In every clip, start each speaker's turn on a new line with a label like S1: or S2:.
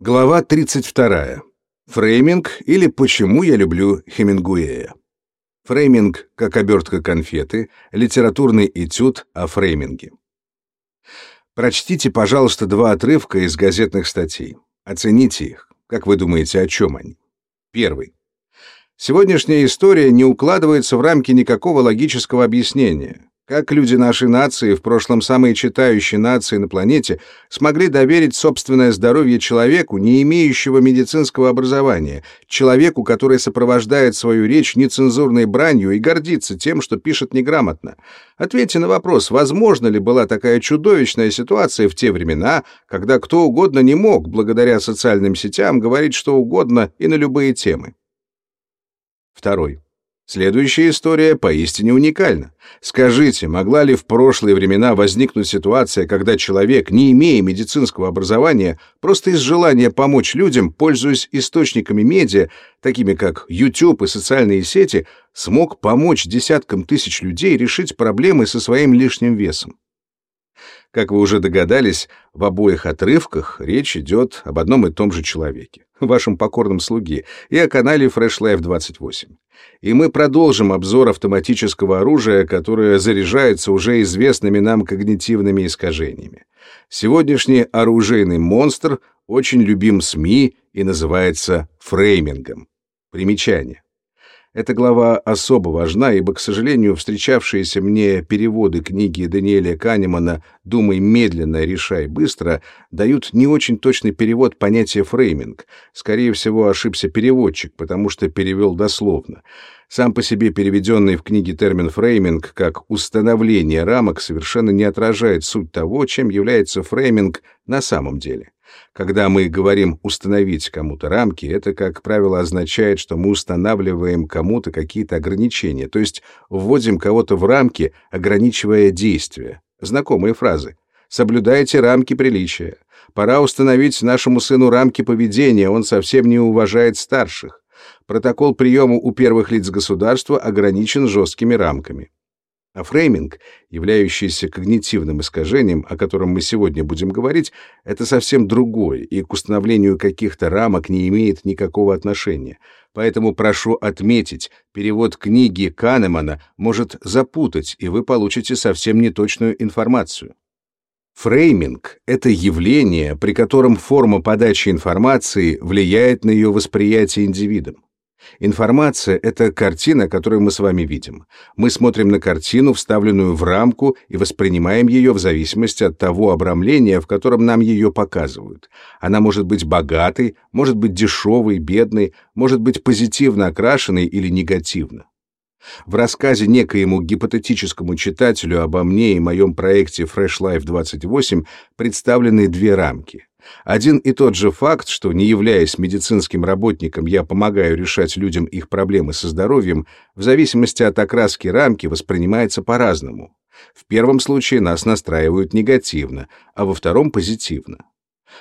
S1: Глава 32. Фрейминг или почему я люблю Хемингуэя. Фрейминг как обертка конфеты, литературный этюд о фрейминге. Прочтите, пожалуйста, два отрывка из газетных статей. Оцените их. Как вы думаете, о чем они? Первый. Сегодняшняя история не укладывается в рамки никакого логического объяснения. Как люди нашей нации, в прошлом самые читающие нации на планете, смогли доверить собственное здоровье человеку, не имеющего медицинского образования, человеку, который сопровождает свою речь нецензурной бранью и гордится тем, что пишет неграмотно? Ответьте на вопрос, возможно ли была такая чудовищная ситуация в те времена, когда кто угодно не мог, благодаря социальным сетям, говорить что угодно и на любые темы? Второй. Следующая история поистине уникальна. Скажите, могла ли в прошлые времена возникнуть ситуация, когда человек, не имея медицинского образования, просто из желания помочь людям, пользуясь источниками медиа, такими как YouTube и социальные сети, смог помочь десяткам тысяч людей решить проблемы со своим лишним весом? Как вы уже догадались, в обоих отрывках речь идет об одном и том же человеке, вашем покорном слуге, и о канале Fresh Life 28. И мы продолжим обзор автоматического оружия, которое заряжается уже известными нам когнитивными искажениями. Сегодняшний оружейный монстр очень любим СМИ и называется фреймингом. Примечание. Эта глава особо важна, ибо, к сожалению, встречавшиеся мне переводы книги Даниэля Канемана «Думай медленно, решай быстро» дают не очень точный перевод понятия «фрейминг». Скорее всего, ошибся переводчик, потому что перевел дословно. Сам по себе переведенный в книге термин «фрейминг» как «установление рамок» совершенно не отражает суть того, чем является фрейминг на самом деле. Когда мы говорим «установить кому-то рамки», это, как правило, означает, что мы устанавливаем кому-то какие-то ограничения, то есть вводим кого-то в рамки, ограничивая действия. Знакомые фразы. «Соблюдайте рамки приличия». «Пора установить нашему сыну рамки поведения, он совсем не уважает старших». Протокол приема у первых лиц государства ограничен жесткими рамками. А фрейминг, являющийся когнитивным искажением, о котором мы сегодня будем говорить, это совсем другое и к установлению каких-то рамок не имеет никакого отношения. Поэтому прошу отметить, перевод книги Канемана может запутать, и вы получите совсем неточную информацию. Фрейминг — это явление, при котором форма подачи информации влияет на ее восприятие индивидом. Информация — это картина, которую мы с вами видим. Мы смотрим на картину, вставленную в рамку, и воспринимаем ее в зависимости от того обрамления, в котором нам ее показывают. Она может быть богатой, может быть дешевой, бедной, может быть позитивно окрашенной или негативно. В рассказе некоему гипотетическому читателю обо мне и моем проекте Fresh Life 28 представлены две рамки. Один и тот же факт, что, не являясь медицинским работником, я помогаю решать людям их проблемы со здоровьем, в зависимости от окраски рамки воспринимается по-разному. В первом случае нас настраивают негативно, а во втором — позитивно.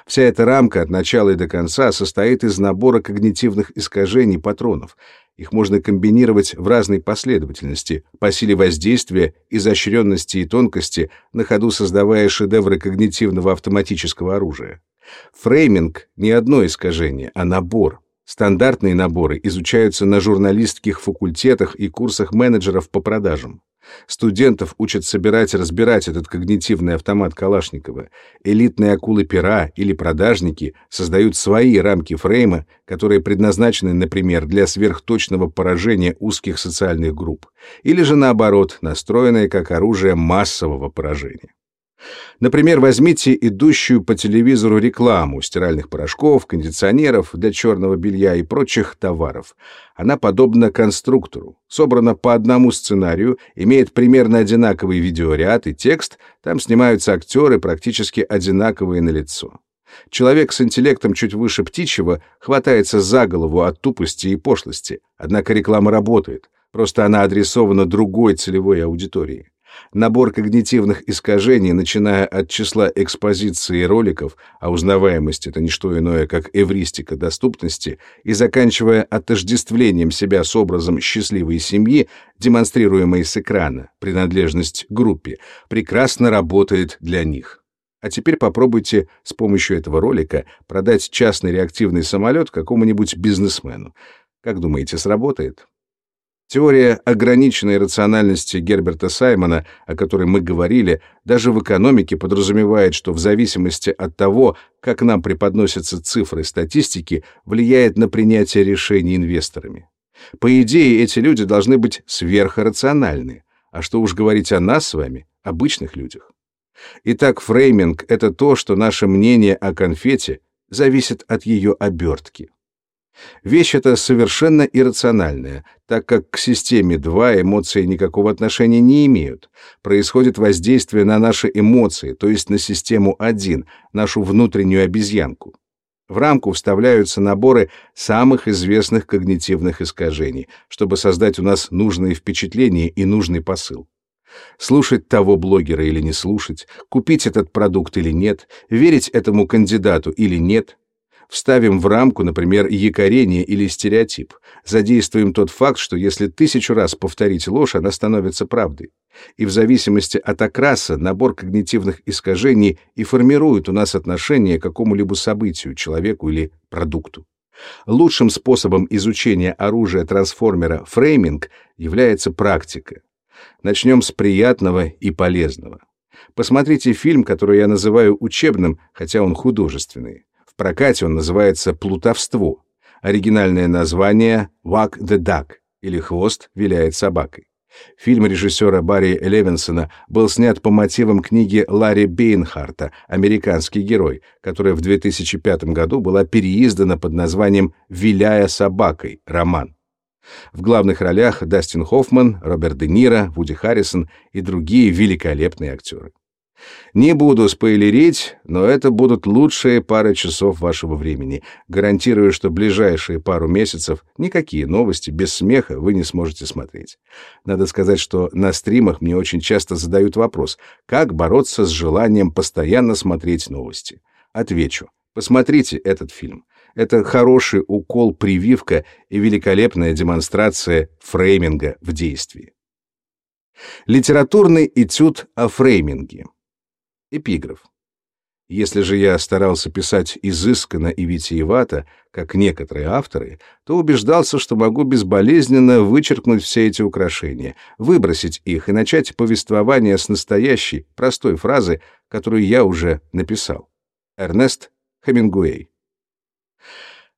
S1: Вся эта рамка от начала и до конца состоит из набора когнитивных искажений патронов. Их можно комбинировать в разной последовательности, по силе воздействия, изощренности и тонкости, на ходу создавая шедевры когнитивного автоматического оружия. Фрейминг — не одно искажение, а набор. Стандартные наборы изучаются на журналистских факультетах и курсах менеджеров по продажам. Студентов учат собирать и разбирать этот когнитивный автомат Калашникова. Элитные акулы пера или продажники создают свои рамки фрейма, которые предназначены, например, для сверхточного поражения узких социальных групп, или же наоборот, настроенные как оружие массового поражения. Например, возьмите идущую по телевизору рекламу стиральных порошков, кондиционеров для черного белья и прочих товаров. Она подобна конструктору, собрана по одному сценарию, имеет примерно одинаковый видеоряд и текст, там снимаются актеры практически одинаковые на лицо. Человек с интеллектом чуть выше птичьего хватается за голову от тупости и пошлости, однако реклама работает, просто она адресована другой целевой аудитории. Набор когнитивных искажений, начиная от числа экспозиции роликов, а узнаваемость — это не что иное, как эвристика доступности, и заканчивая отождествлением себя с образом счастливой семьи, демонстрируемой с экрана, принадлежность группе, прекрасно работает для них. А теперь попробуйте с помощью этого ролика продать частный реактивный самолет какому-нибудь бизнесмену. Как думаете, сработает? Теория ограниченной рациональности Герберта Саймона, о которой мы говорили, даже в экономике подразумевает, что в зависимости от того, как нам преподносятся цифры статистики, влияет на принятие решений инвесторами. По идее, эти люди должны быть сверхрациональны. А что уж говорить о нас с вами, обычных людях. Итак, фрейминг — это то, что наше мнение о конфете зависит от ее обертки. Вещь эта совершенно иррациональная, так как к системе 2 эмоции никакого отношения не имеют. Происходит воздействие на наши эмоции, то есть на систему 1, нашу внутреннюю обезьянку. В рамку вставляются наборы самых известных когнитивных искажений, чтобы создать у нас нужные впечатления и нужный посыл. Слушать того блогера или не слушать, купить этот продукт или нет, верить этому кандидату или нет, Вставим в рамку, например, якорение или стереотип. Задействуем тот факт, что если тысячу раз повторить ложь, она становится правдой. И в зависимости от окраса набор когнитивных искажений и формирует у нас отношение к какому-либо событию, человеку или продукту. Лучшим способом изучения оружия трансформера фрейминг является практика. Начнем с приятного и полезного. Посмотрите фильм, который я называю учебным, хотя он художественный прокате он называется «Плутовство». Оригинальное название «Wag the Duck» или «Хвост виляет собакой». Фильм режиссера Барри Левинсона был снят по мотивам книги Ларри Бейнхарта «Американский герой», которая в 2005 году была переиздана под названием «Виляя собакой. Роман». В главных ролях Дастин Хоффман, Роберт Де Ниро, Вуди Харрисон и другие великолепные актеры. Не буду спойлерить, но это будут лучшие пары часов вашего времени. Гарантирую, что ближайшие пару месяцев никакие новости без смеха вы не сможете смотреть. Надо сказать, что на стримах мне очень часто задают вопрос, как бороться с желанием постоянно смотреть новости. Отвечу. Посмотрите этот фильм. Это хороший укол-прививка и великолепная демонстрация фрейминга в действии. Литературный этюд о фрейминге. Эпиграф. Если же я старался писать изысканно и витиевато, как некоторые авторы, то убеждался, что могу безболезненно вычеркнуть все эти украшения, выбросить их и начать повествование с настоящей, простой фразы, которую я уже написал. Эрнест Хемингуэй.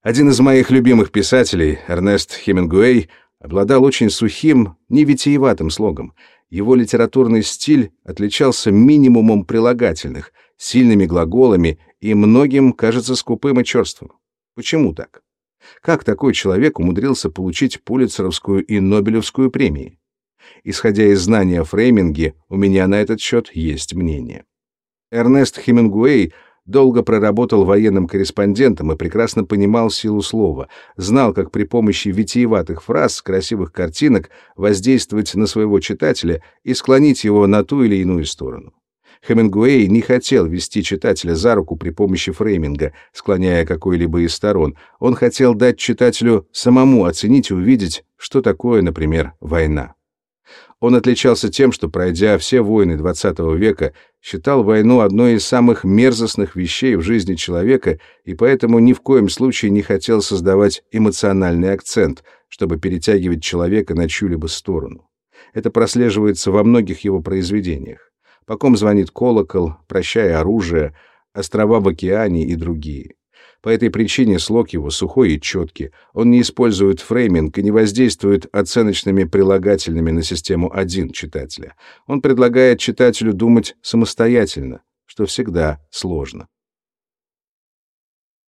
S1: Один из моих любимых писателей, Эрнест Хемингуэй, обладал очень сухим, невитиеватым слогом — его литературный стиль отличался минимумом прилагательных, сильными глаголами и многим кажется скупым и черствым. Почему так? Как такой человек умудрился получить Пулитцеровскую и Нобелевскую премии? Исходя из знания о фрейминге, у меня на этот счет есть мнение. Эрнест Хемингуэй — Долго проработал военным корреспондентом и прекрасно понимал силу слова, знал, как при помощи витиеватых фраз, красивых картинок воздействовать на своего читателя и склонить его на ту или иную сторону. Хемингуэй не хотел вести читателя за руку при помощи фрейминга, склоняя какой-либо из сторон. Он хотел дать читателю самому оценить и увидеть, что такое, например, война. Он отличался тем, что, пройдя все войны XX века, считал войну одной из самых мерзостных вещей в жизни человека и поэтому ни в коем случае не хотел создавать эмоциональный акцент, чтобы перетягивать человека на чью-либо сторону. Это прослеживается во многих его произведениях. «По ком звонит колокол», «Прощай оружие», «Острова в океане» и другие. По этой причине слог его сухой и четкий. Он не использует фрейминг и не воздействует оценочными прилагательными на систему 1 читателя. Он предлагает читателю думать самостоятельно, что всегда сложно.